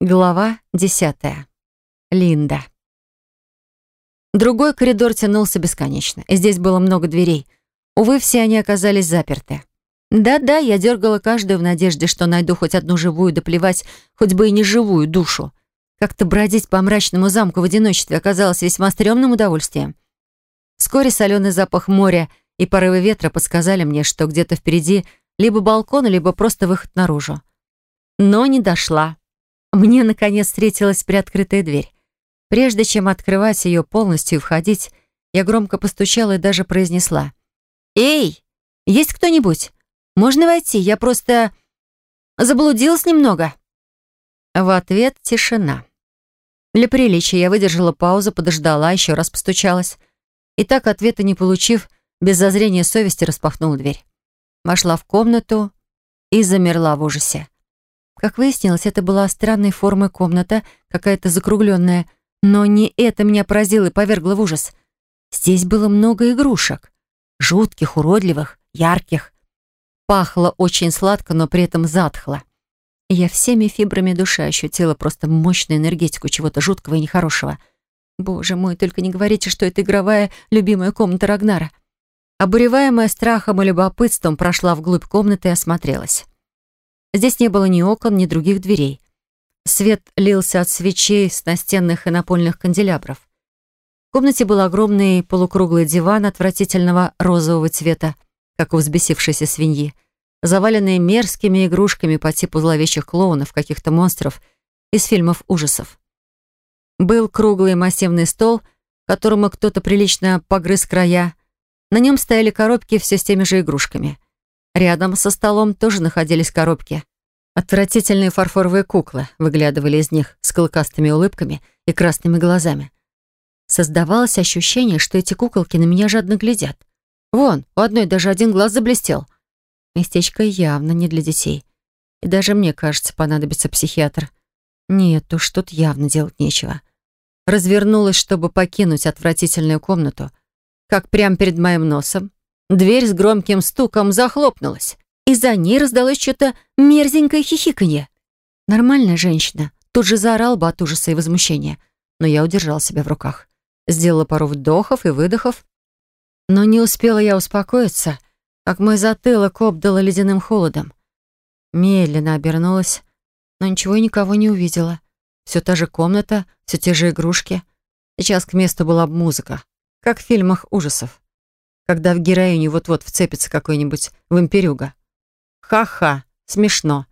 Глава десятая. Линда. Другой коридор тянулся бесконечно, и здесь было много дверей. Увы, все они оказались заперты. Да-да, я дергала каждую в надежде, что найду хоть одну живую, да плевать, хоть бы и не живую душу. Как-то бродить по мрачному замку в одиночестве оказалось весьма стрёмным удовольствием. Вскоре соленый запах моря и порывы ветра подсказали мне, что где-то впереди либо балкон, либо просто выход наружу. Но не дошла. Мне, наконец, встретилась приоткрытая дверь. Прежде чем открывать ее полностью и входить, я громко постучала и даже произнесла. «Эй, есть кто-нибудь? Можно войти? Я просто заблудилась немного». В ответ тишина. Для приличия я выдержала паузу, подождала, еще раз постучалась. И так, ответа не получив, без зазрения совести распахнула дверь. Вошла в комнату и замерла в ужасе. Как выяснилось, это была странной формы комната, какая-то закругленная. Но не это меня поразило и повергло в ужас. Здесь было много игрушек. Жутких, уродливых, ярких. Пахло очень сладко, но при этом затхло. Я всеми фибрами души ощутила просто мощную энергетику чего-то жуткого и нехорошего. Боже мой, только не говорите, что это игровая любимая комната Рагнара. Обуреваемая страхом и любопытством прошла вглубь комнаты и осмотрелась. Здесь не было ни окон, ни других дверей. Свет лился от свечей с настенных и напольных канделябров. В комнате был огромный полукруглый диван отвратительного розового цвета, как у взбесившейся свиньи, заваленный мерзкими игрушками по типу зловещих клоунов, каких-то монстров из фильмов ужасов. Был круглый массивный стол, которому кто-то прилично погрыз края. На нем стояли коробки все с теми же игрушками — Рядом со столом тоже находились коробки. Отвратительные фарфоровые куклы выглядывали из них с клыкастыми улыбками и красными глазами. Создавалось ощущение, что эти куколки на меня жадно глядят. Вон, у одной даже один глаз заблестел. Местечко явно не для детей. И даже мне, кажется, понадобится психиатр. Нет уж, тут явно делать нечего. Развернулась, чтобы покинуть отвратительную комнату, как прямо перед моим носом Дверь с громким стуком захлопнулась, и за ней раздалось что-то мерзенькое хихиканье. Нормальная женщина тут же заорал бы от ужаса и возмущения, но я удержал себя в руках. Сделала пару вдохов и выдохов, но не успела я успокоиться, как мой затылок обдало ледяным холодом. Медленно обернулась, но ничего и никого не увидела. Все та же комната, все те же игрушки. Сейчас к месту была музыка, как в фильмах ужасов когда в героиню вот-вот вцепится какой-нибудь вампирюга. Ха-ха, смешно.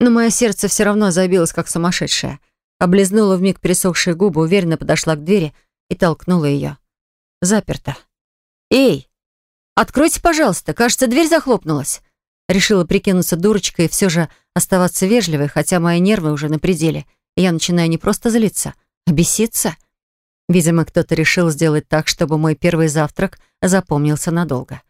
Но мое сердце все равно забилось, как сумасшедшее. Облизнула вмиг пересохшие губы, уверенно подошла к двери и толкнула ее. Заперто. «Эй, откройте, пожалуйста, кажется, дверь захлопнулась». Решила прикинуться дурочкой и все же оставаться вежливой, хотя мои нервы уже на пределе, я начинаю не просто злиться, а беситься. Видимо, кто-то решил сделать так, чтобы мой первый завтрак запомнился надолго.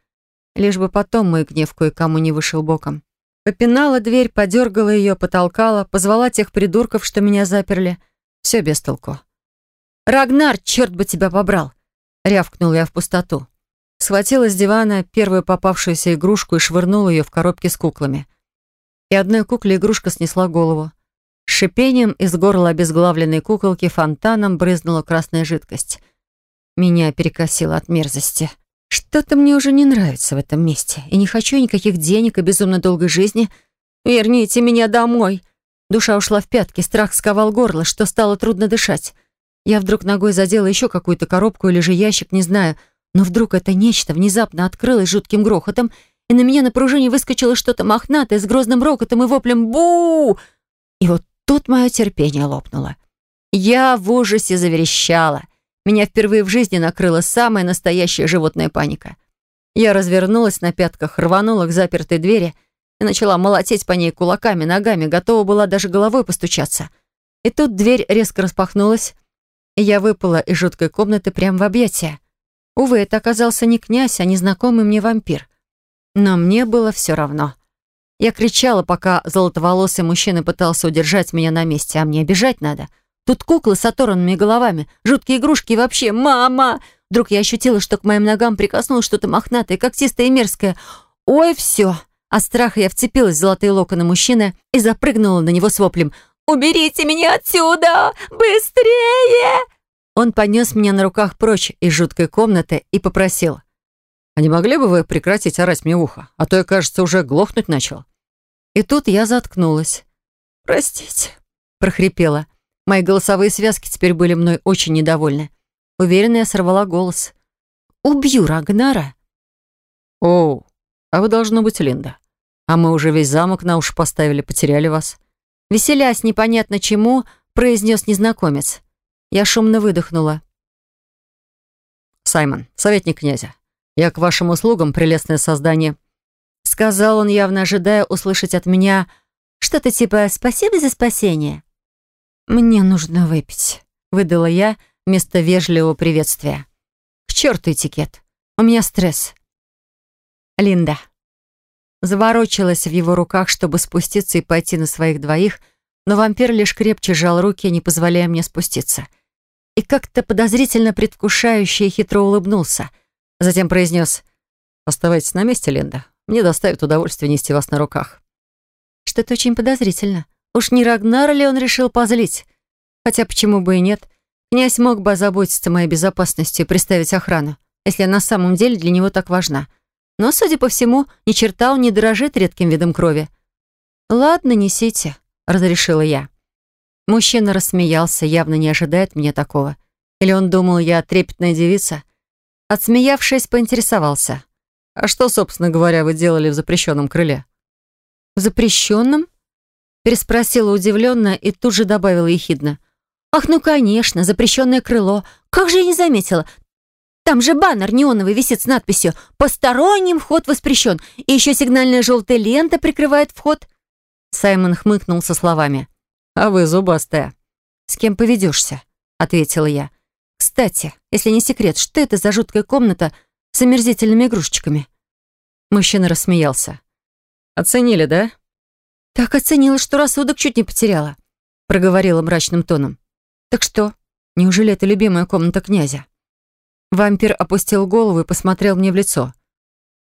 Лишь бы потом мой гнев кое-кому не вышел боком. Попинала дверь, подергала ее, потолкала, позвала тех придурков, что меня заперли. Все без толку. «Рагнар, черт бы тебя побрал!» Рявкнул я в пустоту. Схватила с дивана первую попавшуюся игрушку и швырнула ее в коробки с куклами. И одной кукле игрушка снесла голову шипением из горла обезглавленной куколки фонтаном брызнула красная жидкость. Меня перекосило от мерзости. Что-то мне уже не нравится в этом месте. И не хочу никаких денег и безумно долгой жизни. Верните меня домой. Душа ушла в пятки, страх сковал горло, что стало трудно дышать. Я вдруг ногой задела еще какую-то коробку или же ящик, не знаю. Но вдруг это нечто внезапно открылось жутким грохотом, и на меня на пружине выскочило что-то мохнатое с грозным рокотом и воплем «Бу!». И вот Тут мое терпение лопнуло. Я в ужасе заверещала. Меня впервые в жизни накрыла самая настоящая животная паника. Я развернулась на пятках, рванула к запертой двери и начала молотеть по ней кулаками, ногами, готова была даже головой постучаться. И тут дверь резко распахнулась, и я выпала из жуткой комнаты прямо в объятия. Увы, это оказался не князь, а незнакомый мне вампир. Но мне было все равно. Я кричала, пока золотоволосый мужчина пытался удержать меня на месте, а мне бежать надо. Тут куклы с оторванными головами, жуткие игрушки и вообще «Мама!» Вдруг я ощутила, что к моим ногам прикоснулось что-то мохнатое, когтистое и мерзкое. «Ой, все!» От страха я вцепилась в золотые локоны мужчины и запрыгнула на него с воплем Уберите меня отсюда! Быстрее!» Он понес меня на руках прочь из жуткой комнаты и попросил. «А не могли бы вы прекратить орать мне ухо? А то я, кажется, уже глохнуть начал». И тут я заткнулась. «Простите», — прохрипела. Мои голосовые связки теперь были мной очень недовольны. Уверенно я сорвала голос. «Убью Рагнара!» «Оу, а вы должно быть Линда. А мы уже весь замок на уши поставили, потеряли вас». Веселясь непонятно чему, произнес незнакомец. Я шумно выдохнула. «Саймон, советник князя. Я к вашим услугам, прелестное создание», сказал он, явно ожидая услышать от меня что-то типа «спасибо за спасение». «Мне нужно выпить», — выдала я вместо вежливого приветствия. «К черту этикет. У меня стресс». Линда. Заворочилась в его руках, чтобы спуститься и пойти на своих двоих, но вампир лишь крепче сжал руки, не позволяя мне спуститься. И как-то подозрительно предвкушающе и хитро улыбнулся. Затем произнес «Оставайтесь на месте, Линда. Мне доставит удовольствие нести вас на руках». Что-то очень подозрительно. Уж не Рагнара ли он решил позлить? Хотя почему бы и нет? Князь мог бы озаботиться моей безопасностью и приставить охрану, если я на самом деле для него так важна. Но, судя по всему, ни черта он не дорожит редким видом крови. «Ладно, несите», — разрешила я. Мужчина рассмеялся, явно не ожидает мне такого. Или он думал, я трепетная девица? Отсмеявшись, поинтересовался. «А что, собственно говоря, вы делали в запрещенном крыле?» «В запрещенном?» Переспросила удивленно и тут же добавила ехидно. «Ах, ну конечно, запрещенное крыло. Как же я не заметила. Там же баннер неоновый висит с надписью «Посторонним вход воспрещен». И еще сигнальная желтая лента прикрывает вход». Саймон хмыкнул со словами. «А вы зубастая». «С кем поведешься?» — ответила я. «Кстати, если не секрет, что это за жуткая комната с омерзительными игрушечками?» Мужчина рассмеялся. «Оценили, да?» «Так оценила, что рассудок чуть не потеряла», — проговорила мрачным тоном. «Так что, неужели это любимая комната князя?» Вампир опустил голову и посмотрел мне в лицо.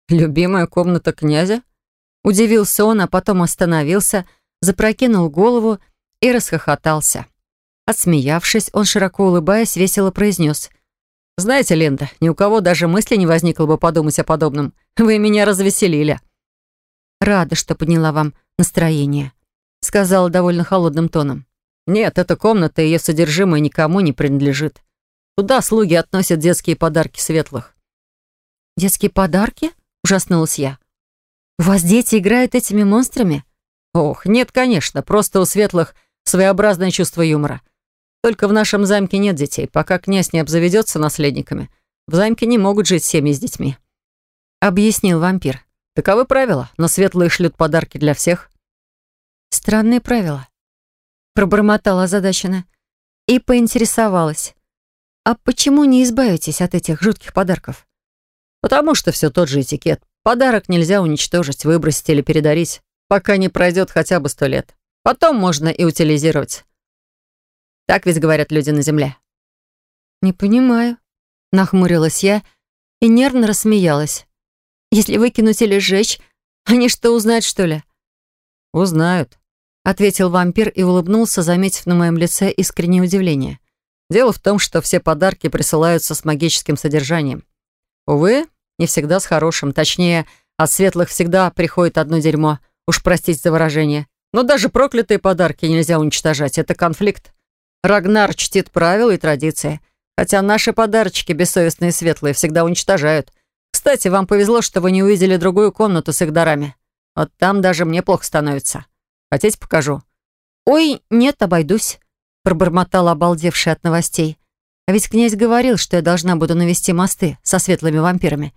«Любимая комната князя?» Удивился он, а потом остановился, запрокинул голову и расхохотался. Отсмеявшись, он, широко улыбаясь, весело произнес. «Знаете, Линда, ни у кого даже мысли не возникло бы подумать о подобном. Вы меня развеселили». «Рада, что подняла вам настроение», — сказала довольно холодным тоном. «Нет, эта комната и ее содержимое никому не принадлежит. Туда слуги относят детские подарки светлых». «Детские подарки?» — ужаснулась я. «У вас дети играют этими монстрами?» «Ох, нет, конечно, просто у светлых своеобразное чувство юмора. Только в нашем замке нет детей. Пока князь не обзаведется наследниками, в замке не могут жить семьи с детьми», — объяснил вампир. «Таковы правила, но светлые шлют подарки для всех». «Странные правила», — пробормотала озадаченно и поинтересовалась. «А почему не избавитесь от этих жутких подарков?» «Потому что все тот же этикет. Подарок нельзя уничтожить, выбросить или передарить, пока не пройдет хотя бы сто лет. Потом можно и утилизировать. Так ведь говорят люди на Земле». «Не понимаю», — нахмурилась я и нервно рассмеялась. «Если выкинуть или сжечь, они что, узнают, что ли?» «Узнают», — ответил вампир и улыбнулся, заметив на моем лице искреннее удивление. Дело в том, что все подарки присылаются с магическим содержанием. Увы, не всегда с хорошим. Точнее, от светлых всегда приходит одно дерьмо. Уж простите за выражение. Но даже проклятые подарки нельзя уничтожать. Это конфликт. Рагнар чтит правила и традиции. Хотя наши подарочки, бессовестные и светлые, всегда уничтожают. Кстати, вам повезло, что вы не увидели другую комнату с их дарами. Вот там даже мне плохо становится. Хотите, покажу? Ой, нет, обойдусь пробормотала обалдевшая от новостей. А ведь князь говорил, что я должна буду навести мосты со светлыми вампирами.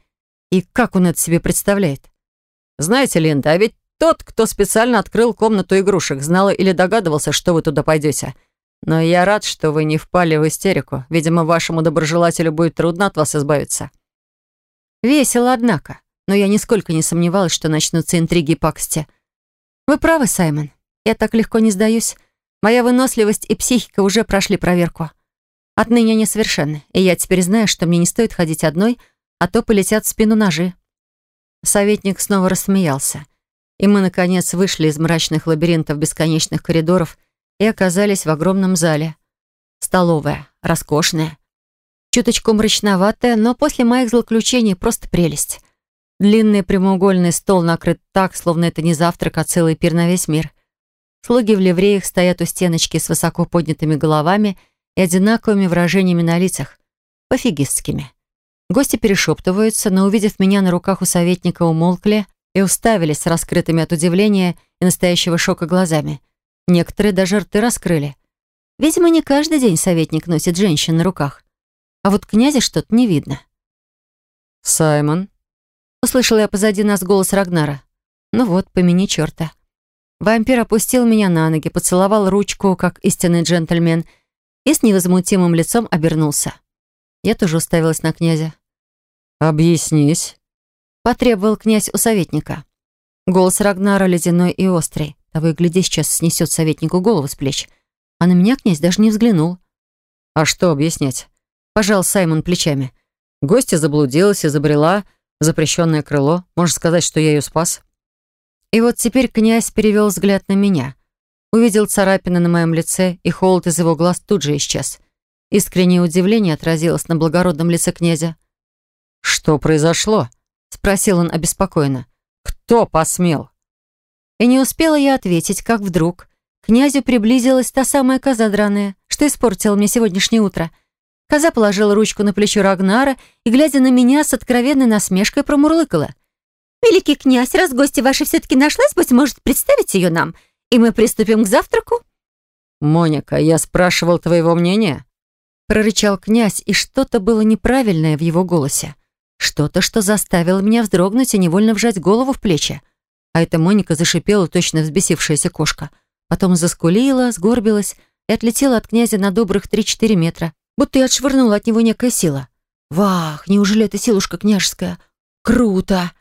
И как он это себе представляет? Знаете, Линда, а ведь тот, кто специально открыл комнату игрушек, знал или догадывался, что вы туда пойдете. Но я рад, что вы не впали в истерику. Видимо, вашему доброжелателю будет трудно от вас избавиться. Весело, однако. Но я нисколько не сомневалась, что начнутся интриги и. Вы правы, Саймон. Я так легко не сдаюсь. Моя выносливость и психика уже прошли проверку. Отныне они совершенны, и я теперь знаю, что мне не стоит ходить одной, а то полетят в спину ножи. Советник снова рассмеялся, и мы, наконец, вышли из мрачных лабиринтов бесконечных коридоров и оказались в огромном зале. Столовая, роскошная, чуточку мрачноватая, но после моих злоключений просто прелесть. Длинный прямоугольный стол накрыт так, словно это не завтрак, а целый пир на весь мир. Слуги в ливреях стоят у стеночки с высоко поднятыми головами и одинаковыми выражениями на лицах, пофигистскими. Гости перешептываются, но, увидев меня на руках у советника, умолкли и уставились с раскрытыми от удивления и настоящего шока глазами. Некоторые даже рты раскрыли. Видимо, не каждый день советник носит женщин на руках. А вот князя что-то не видно. «Саймон», Услышала я позади нас голос Рагнара. Ну вот, помяни черта. Вампир опустил меня на ноги, поцеловал ручку, как истинный джентльмен, и с невозмутимым лицом обернулся. Я тоже уставилась на князя. «Объяснись», — потребовал князь у советника. Голос Рагнара ледяной и острый. Того и гляди, сейчас снесет советнику голову с плеч. А на меня князь даже не взглянул. «А что объяснять?» — пожал Саймон плечами. Гостья заблудилась и забрела запрещенное крыло. Можно сказать, что я ее спас. И вот теперь князь перевел взгляд на меня. Увидел царапины на моем лице, и холод из его глаз тут же исчез. Искреннее удивление отразилось на благородном лице князя. «Что произошло?» — спросил он обеспокоенно. «Кто посмел?» И не успела я ответить, как вдруг к князю приблизилась та самая коза драная, что испортила мне сегодняшнее утро — Коза положила ручку на плечо Рагнара и, глядя на меня, с откровенной насмешкой промурлыкала. «Великий князь, раз гостья ваша все-таки нашлась, быть может, представить ее нам, и мы приступим к завтраку?» «Моника, я спрашивал твоего мнения?» Прорычал князь, и что-то было неправильное в его голосе. Что-то, что заставило меня вздрогнуть и невольно вжать голову в плечи. А эта Моника зашипела, точно взбесившаяся кошка. Потом заскулила, сгорбилась и отлетела от князя на добрых три-четыре метра, будто и отшвырнула от него некая сила. «Вах, неужели это силушка княжеская? Круто!»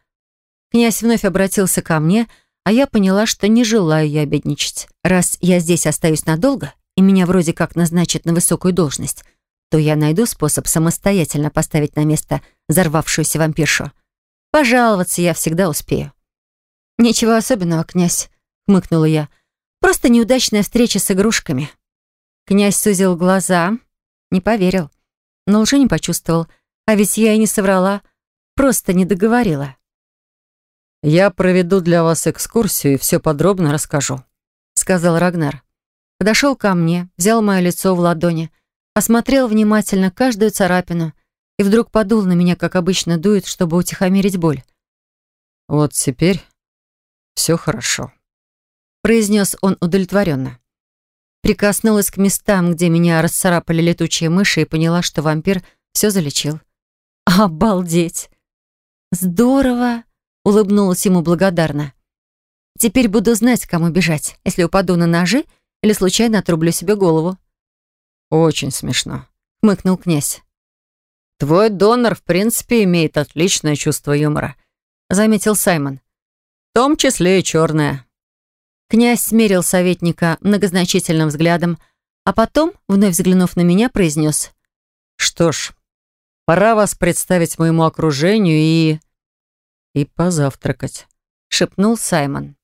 Князь вновь обратился ко мне, а я поняла, что не желаю я обедничать. Раз я здесь остаюсь надолго, и меня вроде как назначат на высокую должность, то я найду способ самостоятельно поставить на место взорвавшуюся вампиршу. Пожаловаться я всегда успею. «Ничего особенного, князь», — хмыкнула я. «Просто неудачная встреча с игрушками». Князь сузил глаза, не поверил. Но лжи не почувствовал. А ведь я и не соврала. Просто не договорила. «Я проведу для вас экскурсию и все подробно расскажу», — сказал Рагнар. Подошел ко мне, взял мое лицо в ладони, осмотрел внимательно каждую царапину и вдруг подул на меня, как обычно дует, чтобы утихомирить боль. «Вот теперь все хорошо», — произнес он удовлетворенно. Прикоснулась к местам, где меня расцарапали летучие мыши, и поняла, что вампир все залечил. «Обалдеть!» «Здорово!» — улыбнулась ему благодарно. «Теперь буду знать, кому бежать, если упаду на ножи или случайно отрублю себе голову». «Очень смешно», — хмыкнул князь. «Твой донор, в принципе, имеет отличное чувство юмора», — заметил Саймон. «В том числе и черное. Князь смерил советника многозначительным взглядом, а потом, вновь взглянув на меня, произнес «Что ж, пора вас представить моему окружению и...» «И позавтракать», — шепнул Саймон.